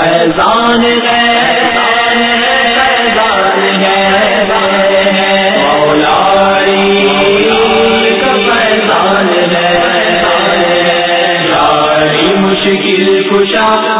فیضان فیضان مشکل کشا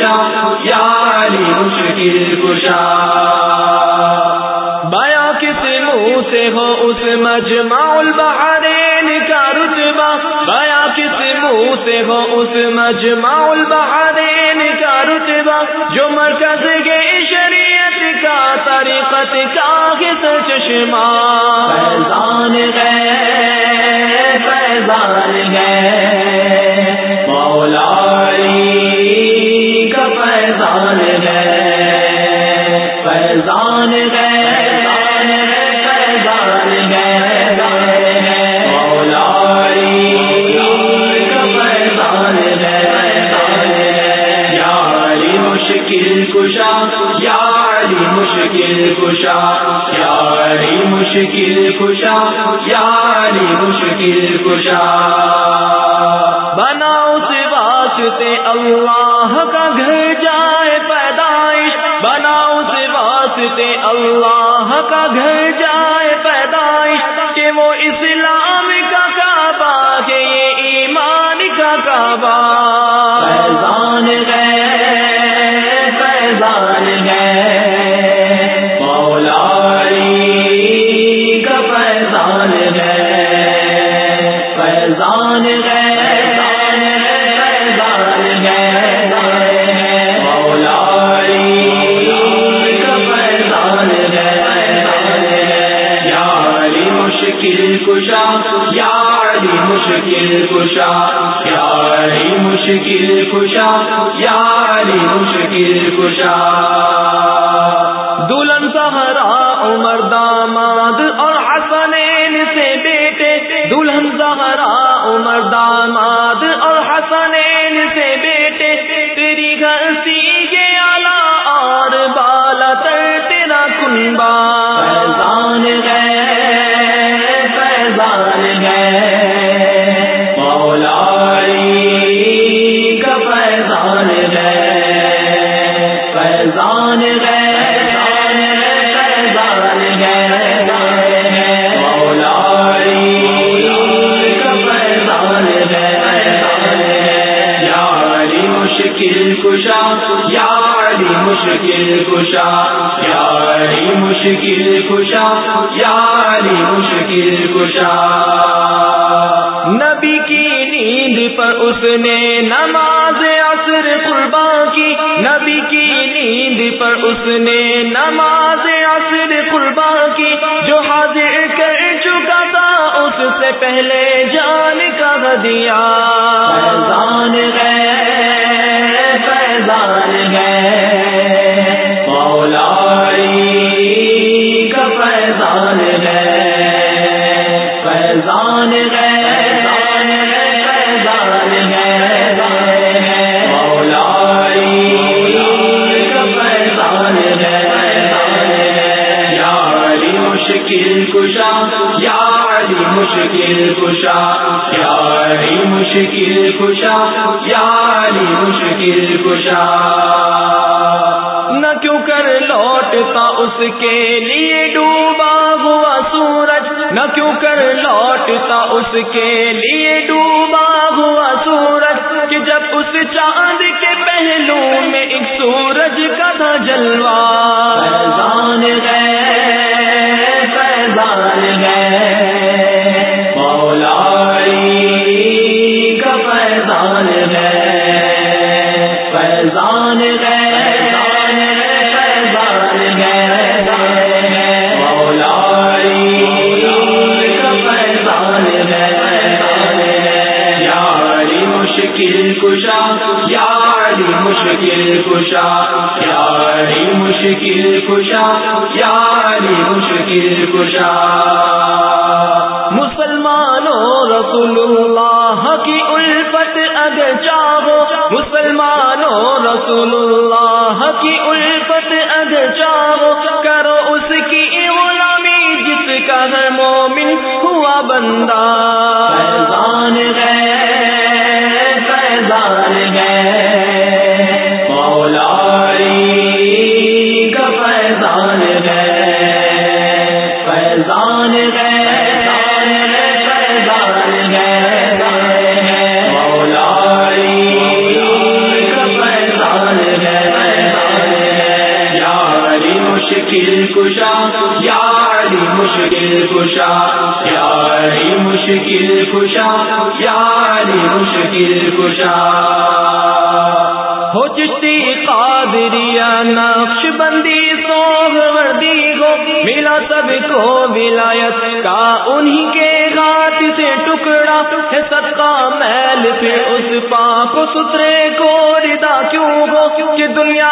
سے ہو اس مجمع البحرین کا رتبہ، جو مرکز کے شریعت کا طریقت کا کس چشمہ۔ فیضان ہے فیضان ہے۔ مشکل کشا یاری مشکل کشا بناؤ سے واسطے اللہ کا گھر جائے پیدائش۔ بناؤ سے واسطے اللہ کا گھر جائے پیدائش۔ کہ وہ اسلام کا کعبہ کہ یہ ایمان کا کعبہ۔ مشکل خوشا یاری مشکل خوشا دلہن سہرا عمر داماد اور حسنین سے بیٹے۔ دلہن سہرا عمر داماد اور حسنین سے بیٹے۔ تیری گھر سی مشکل کشا یاری مشکل کشا یاری مشکل کشا۔ نبی کی نیند پر اس نے نماز عصر قربان کی۔ نبی کی نیند پر اس نے نماز عصر قربان کی۔ جو حاضر کر چکا تھا اس سے پہلے جان کا دیا یاری مشکل کشا۔ نہ کیوں کر لوٹتا اس کے لیے ڈوبا ہوا سورج؟ نہ کیوں کر لوٹتا اس کے لیے ڈوبا ہوا سورج کہ جب اس چاہ کشا یاری مشکل کشا، یاری مشکل کشا، یاری مشکل کشا۔ مسلمانوں رسول اللہ کی الفت اگر چاہو مسلمانوں رسول اللہ کی الفت اد جاؤ کرو اس کی غلامی جس کا ہے مومن ہوا بندہ۔ غیر مشکل کشا یاری مشکل کشا یاری مشکل کشا ہو چشتی قادریہ نقش بندی سوگ وردی ہو ملا سب کو ولایت کا انہی کے ہاتھ سے ٹکڑا۔ ہے سب کا میل پھر اس پاک سترے کو ردا کیوں ہو کہ دنیا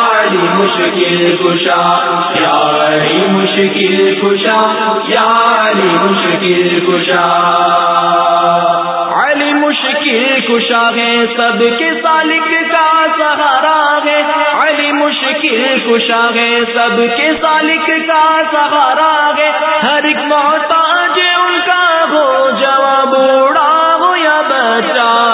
مشکل کشا، یاری مشکل کشا، یاری مشکل کشا۔ علی مشکل کشا ہے سب کے سالک کا سہارا ہے۔ علی مشکل کشا ہے سب کے سالک کا سہارا ہے۔ ہر ایک محتاج ان کا ہو جواب، بوڑھا ہو یا بچہ۔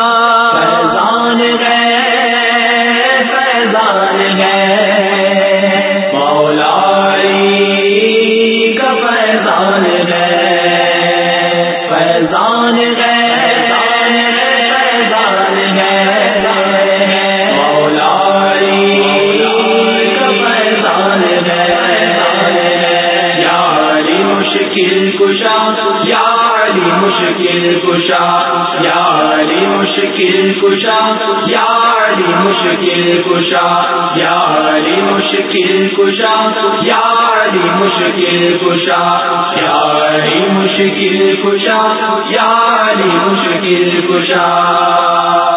یاری مشکل کشا، یاری مشکل کشا، یاری مشکل کشا، یاری مشکل کشا، یاری مشکل کشا۔